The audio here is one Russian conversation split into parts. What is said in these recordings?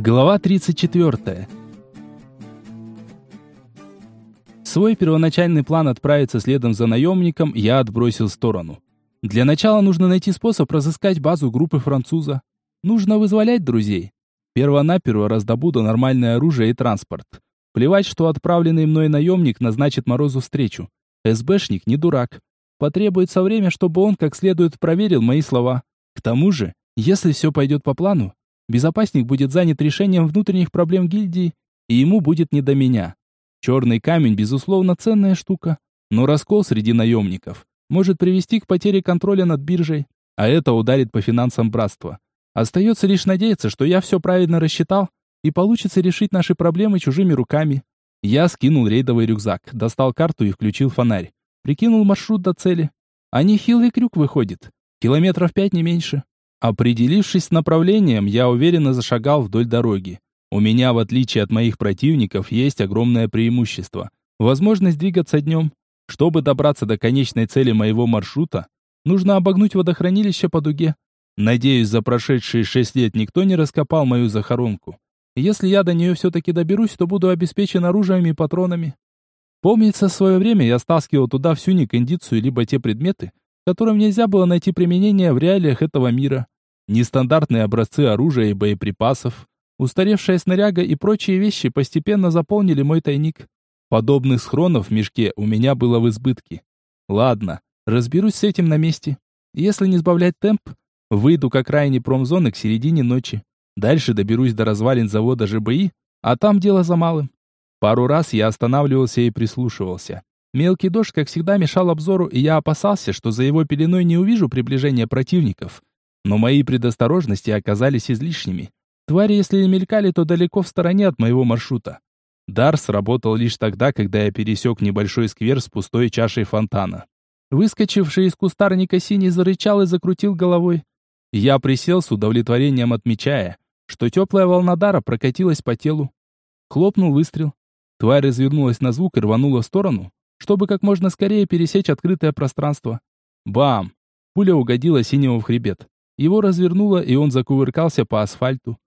Глава 34. Свой первоначальный план отправиться следом за наемником я отбросил в сторону. Для начала нужно найти способ разыскать базу группы француза. Нужно вызволять друзей. Первонаперво раздобуду нормальное оружие и транспорт. Плевать, что отправленный мной наемник назначит Морозу встречу. СБшник не дурак. Потребуется время, чтобы он как следует проверил мои слова. К тому же, если все пойдет по плану, Безопасник будет занят решением внутренних проблем гильдии, и ему будет не до меня. Черный камень, безусловно, ценная штука, но раскол среди наемников может привести к потере контроля над биржей, а это ударит по финансам братства. Остается лишь надеяться, что я все правильно рассчитал, и получится решить наши проблемы чужими руками. Я скинул рейдовый рюкзак, достал карту и включил фонарь. Прикинул маршрут до цели. А нехилый крюк выходит. Километров пять не меньше. Определившись с направлением, я уверенно зашагал вдоль дороги. У меня, в отличие от моих противников, есть огромное преимущество. Возможность двигаться днем. Чтобы добраться до конечной цели моего маршрута, нужно обогнуть водохранилище по дуге. Надеюсь, за прошедшие шесть лет никто не раскопал мою захоронку. Если я до нее все-таки доберусь, то буду обеспечен оружием и патронами. Помнится, в свое время я стаскивал туда всю некондицию либо те предметы, которым нельзя было найти применение в реалиях этого мира. Нестандартные образцы оружия и боеприпасов, устаревшая снаряга и прочие вещи постепенно заполнили мой тайник. Подобных схронов в мешке у меня было в избытке. Ладно, разберусь с этим на месте. Если не сбавлять темп, выйду к окраине промзоны к середине ночи. Дальше доберусь до развалин завода ЖБИ, а там дело за малым. Пару раз я останавливался и прислушивался. Мелкий дождь, как всегда, мешал обзору, и я опасался, что за его пеленой не увижу приближения противников. Но мои предосторожности оказались излишними. Твари, если и мелькали, то далеко в стороне от моего маршрута. Дар сработал лишь тогда, когда я пересек небольшой сквер с пустой чашей фонтана. Выскочивший из кустарника синий зарычал и закрутил головой. Я присел с удовлетворением, отмечая, что теплая волна дара прокатилась по телу. Хлопнул выстрел. Тварь развернулась на звук и рванула в сторону, чтобы как можно скорее пересечь открытое пространство. Бам! Пуля угодила синему в хребет. Его развернуло, и он закувыркался по асфальту.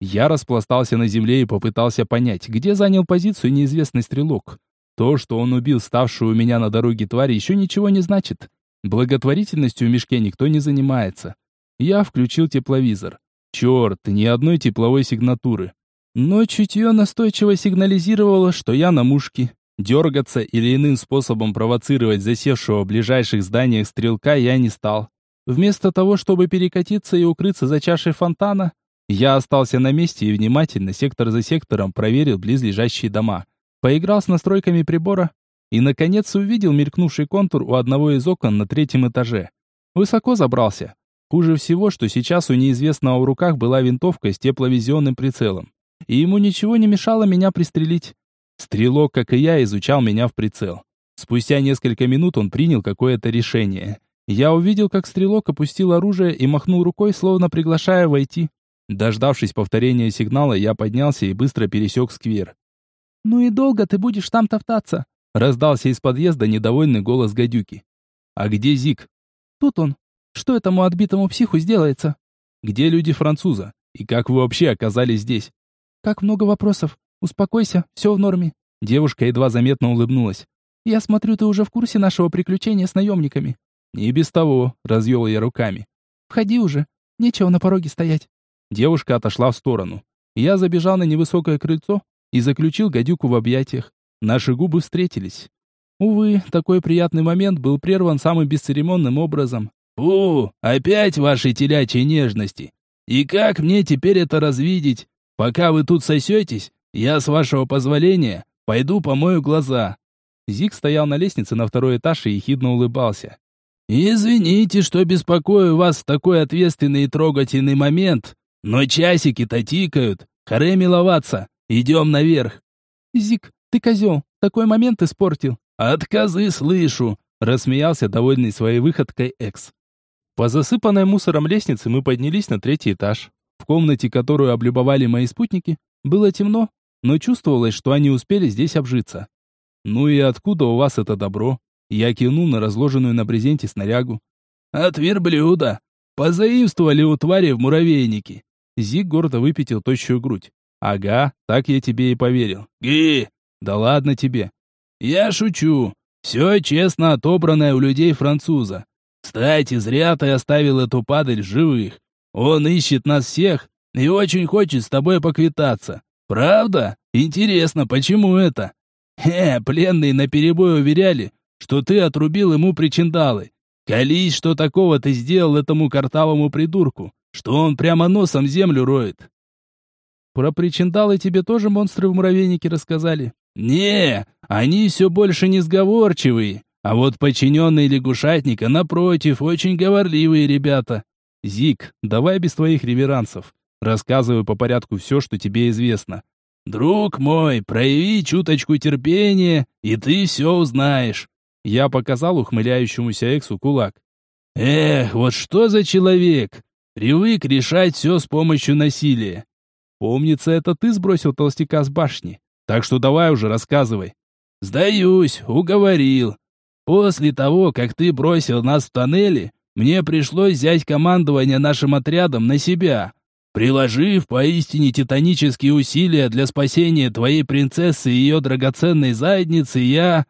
Я распластался на земле и попытался понять, где занял позицию неизвестный стрелок. То, что он убил ставшую у меня на дороге тварь, еще ничего не значит. Благотворительностью в мешке никто не занимается. Я включил тепловизор. Черт, ни одной тепловой сигнатуры. Но чутье настойчиво сигнализировало, что я на мушке. Дергаться или иным способом провоцировать засевшего в ближайших зданиях стрелка я не стал. Вместо того, чтобы перекатиться и укрыться за чашей фонтана, я остался на месте и внимательно, сектор за сектором, проверил близлежащие дома. Поиграл с настройками прибора и, наконец, увидел мелькнувший контур у одного из окон на третьем этаже. Высоко забрался. Хуже всего, что сейчас у неизвестного в руках была винтовка с тепловизионным прицелом. И ему ничего не мешало меня пристрелить. Стрелок, как и я, изучал меня в прицел. Спустя несколько минут он принял какое-то решение. Я увидел, как стрелок опустил оружие и махнул рукой, словно приглашая войти. Дождавшись повторения сигнала, я поднялся и быстро пересек сквер. «Ну и долго ты будешь там топтаться?» Раздался из подъезда недовольный голос гадюки. «А где Зик?» «Тут он. Что этому отбитому психу сделается?» «Где люди француза? И как вы вообще оказались здесь?» «Как много вопросов. Успокойся, все в норме. Девушка едва заметно улыбнулась. Я смотрю, ты уже в курсе нашего приключения с наемниками. Не без того, развел я руками. Входи уже, нечего на пороге стоять. Девушка отошла в сторону. Я забежал на невысокое крыльцо и заключил гадюку в объятиях. Наши губы встретились. Увы, такой приятный момент был прерван самым бесцеремонным образом. «Фу, опять ваши телячьи нежности! И как мне теперь это развидеть? Пока вы тут сосетесь, я, с вашего позволения, пойду помою глаза». Зик стоял на лестнице на второй этаж и ехидно улыбался. «Извините, что беспокою вас в такой ответственный и трогательный момент, но часики-то тикают. Харе миловаться. Идем наверх». «Зик, ты козел, такой момент испортил». «Отказы слышу», — рассмеялся довольный своей выходкой Экс. По засыпанной мусором лестнице мы поднялись на третий этаж. В комнате, которую облюбовали мои спутники, было темно, но чувствовалось, что они успели здесь обжиться. «Ну и откуда у вас это добро?» Я кивнул на разложенную на брезенте снарягу. «От верблюда! Позаимствовали у твари в муравейнике!» Зиг гордо выпятил тощую грудь. Ага, так я тебе и поверил. Ги! Да ладно тебе. Я шучу. Все честно отобранное у людей француза. Кстати, зря ты оставил эту падаль живых. Он ищет нас всех и очень хочет с тобой поквитаться. Правда? Интересно, почему это? Хе, пленные наперебой уверяли, что ты отрубил ему причиндалы. Колись, что такого ты сделал этому картавому придурку, что он прямо носом землю роет. Про причиндалы тебе тоже монстры в муравейнике рассказали? Не, они все больше не сговорчивые, а вот подчиненные лягушатника, напротив, очень говорливые ребята. Зик, давай без твоих реверансов. Рассказывай по порядку все, что тебе известно. Друг мой, прояви чуточку терпения, и ты все узнаешь. Я показал ухмыляющемуся Эксу кулак. Эх, вот что за человек? Привык решать все с помощью насилия. Помнится, это ты сбросил толстяка с башни. Так что давай уже рассказывай. Сдаюсь, уговорил. После того, как ты бросил нас в тоннеле, мне пришлось взять командование нашим отрядом на себя. Приложив поистине титанические усилия для спасения твоей принцессы и ее драгоценной задницы, я...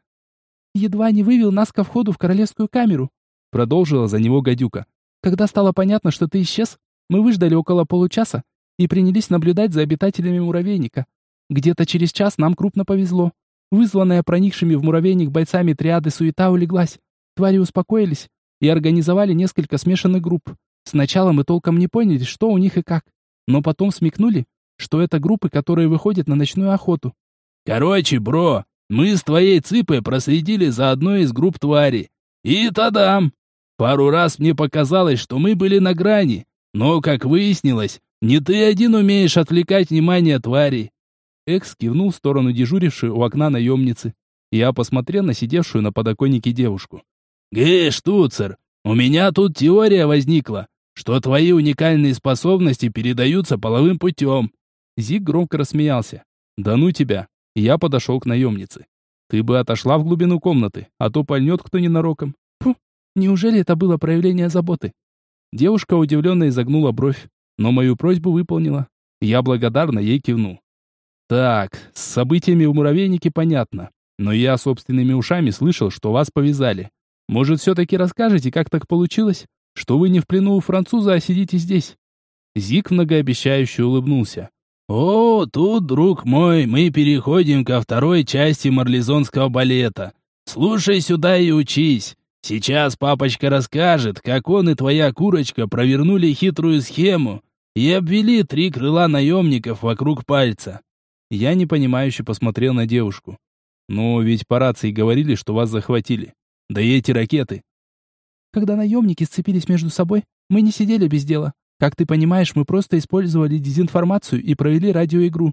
Едва не вывел нас ко входу в королевскую камеру, продолжила за него гадюка. Когда стало понятно, что ты исчез, мы выждали около получаса и принялись наблюдать за обитателями муравейника. Где-то через час нам крупно повезло. Вызванная проникшими в муравейник бойцами триады суета улеглась. Твари успокоились и организовали несколько смешанных групп. Сначала мы толком не поняли, что у них и как, но потом смекнули, что это группы, которые выходят на ночную охоту. Короче, бро, мы с твоей цыпой проследили за одной из групп тварей. И тадам! Пару раз мне показалось, что мы были на грани, но, как выяснилось, не ты один умеешь отвлекать внимание тварей. Экс кивнул в сторону дежурившей у окна наемницы. Я посмотрел на сидевшую на подоконнике девушку. «Гэй, штуцер, у меня тут теория возникла, что твои уникальные способности передаются половым путем». Зиг громко рассмеялся. «Да ну тебя!» Я подошел к наемнице. «Ты бы отошла в глубину комнаты, а то пальнет кто ненароком». Фу, неужели это было проявление заботы? Девушка удивленно изогнула бровь, но мою просьбу выполнила. Я благодарно ей кивнул. Так, с событиями в муравейнике понятно, но я собственными ушами слышал, что вас повязали. Может, все-таки расскажете, как так получилось, что вы не в плену у француза, а сидите здесь?» Зик многообещающе улыбнулся. «О, тут, друг мой, мы переходим ко второй части марлезонского балета. Слушай сюда и учись. Сейчас папочка расскажет, как он и твоя курочка провернули хитрую схему и обвели три крыла наемников вокруг пальца». Я непонимающе посмотрел на девушку. «Но ведь по рации говорили, что вас захватили. Да и эти ракеты. Когда наемники сцепились между собой, мы не сидели без дела. Как ты понимаешь, мы просто использовали дезинформацию и провели радиоигру.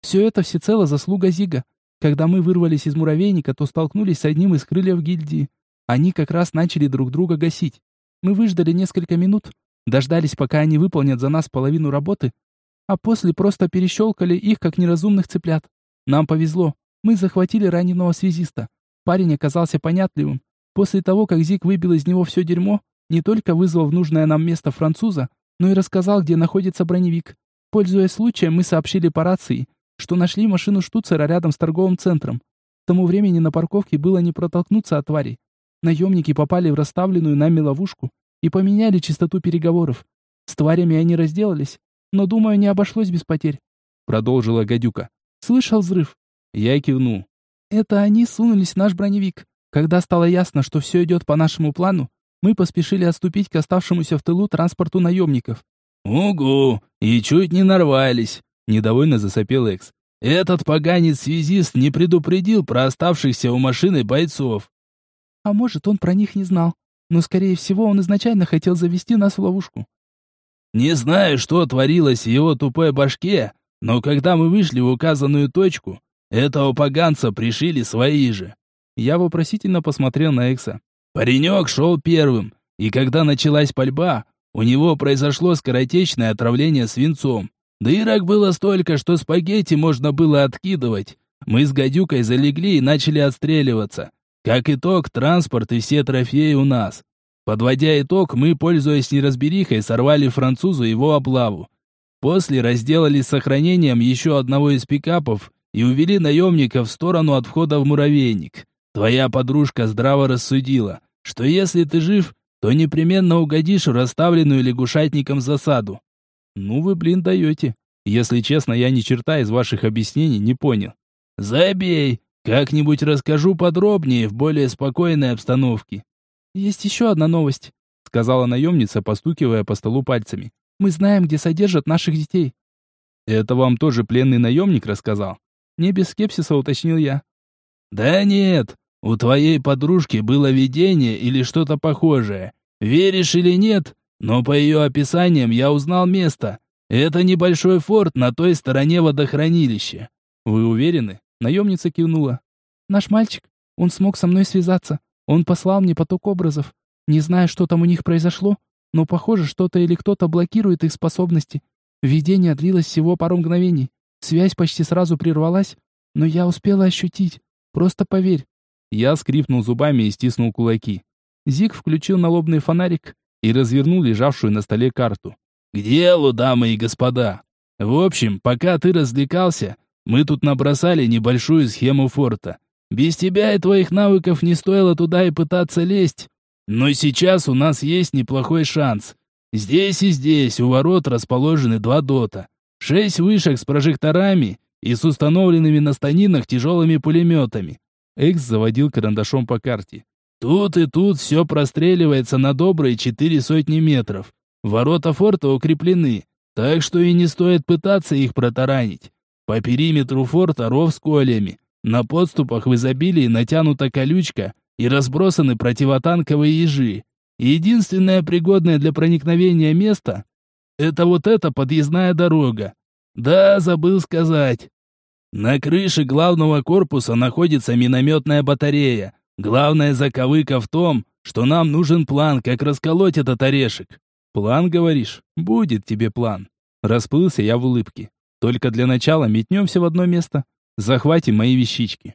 Все это всецело заслуга Зига. Когда мы вырвались из муравейника, то столкнулись с одним из крыльев гильдии. Они как раз начали друг друга гасить. Мы выждали несколько минут, дождались, пока они выполнят за нас половину работы, а после просто перещелкали их, как неразумных цыплят. Нам повезло. Мы захватили раненого связиста. Парень оказался понятливым, После того, как Зик выбил из него все дерьмо, не только вызвал в нужное нам место француза, но и рассказал, где находится броневик. Пользуясь случаем, мы сообщили по рации, что нашли машину штуцера рядом с торговым центром. К тому времени на парковке было не протолкнуться от тварей. Наемники попали в расставленную нами ловушку и поменяли частоту переговоров. С тварями они разделались, но, думаю, не обошлось без потерь. Продолжила гадюка. Слышал взрыв? Я кивнул. Это они сунулись в наш броневик. Когда стало ясно, что все идет по нашему плану, мы поспешили отступить к оставшемуся в тылу транспорту наемников. «Угу, и чуть не нарвались», — недовольно засопел Экс. «Этот поганец-связист не предупредил про оставшихся у машины бойцов». «А может, он про них не знал, но, скорее всего, он изначально хотел завести нас в ловушку». «Не знаю, что творилось в его тупой башке, но когда мы вышли в указанную точку, этого поганца пришили свои же. Я вопросительно посмотрел на Экса. Паренек шел первым, и когда началась пальба, у него произошло скоротечное отравление свинцом. Дырок было столько, что спагетти можно было откидывать. Мы с гадюкой залегли и начали отстреливаться. Как итог, транспорт и все трофеи у нас. Подводя итог, мы, пользуясь неразберихой, сорвали французу его облаву. После разделались с сохранением еще одного из пикапов и увели наемников в сторону от входа в муравейник. Твоя подружка здраво рассудила, что если ты жив, то непременно угодишь в расставленную лягушатником засаду. Ну вы, блин, даете. Если честно, я ни черта из ваших объяснений не понял. Забей, как-нибудь расскажу подробнее в более спокойной обстановке. Есть еще одна новость, сказала наемница, постукивая по столу пальцами. Мы знаем, где содержат наших детей. Это вам тоже пленный наемник рассказал? Не без скепсиса уточнил я. Да нет, у твоей подружки было видение или что-то похожее. Веришь или нет, но по ее описаниям я узнал место. Это небольшой форт на той стороне водохранилища. Вы уверены? Наемница кивнула. Наш мальчик, он смог со мной связаться. Он послал мне поток образов. Не знаю, что там у них произошло, но похоже, что-то или кто-то блокирует их способности. Видение длилось всего пару мгновений. Связь почти сразу прервалась, но я успела ощутить. Просто поверь. Я скрипнул зубами и стиснул кулаки. Зик включил налобный фонарик и развернул лежавшую на столе карту. «К делу, дамы и господа! В общем, пока ты развлекался, мы тут набросали небольшую схему форта. Без тебя и твоих навыков не стоило туда и пытаться лезть. Но сейчас у нас есть неплохой шанс. Здесь и здесь у ворот расположены два дота. Шесть вышек с прожекторами и с установленными на станинах тяжелыми пулеметами. Экс заводил карандашом по карте. Тут и тут все простреливается на добрые четыре сотни метров. Ворота форта укреплены, так что и не стоит пытаться их протаранить. По периметру форта ров с колями. На подступах в изобилии натянута колючка и разбросаны противотанковые ежи. Единственное пригодное для проникновения место — это вот эта подъездная дорога. Да, забыл сказать. На крыше главного корпуса находится минометная батарея. Главная заковыка в том, что нам нужен план, как расколоть этот орешек. План, говоришь? Будет тебе план. Расплылся я в улыбке. Только для начала метнемся в одно место. Захватим мои вещички.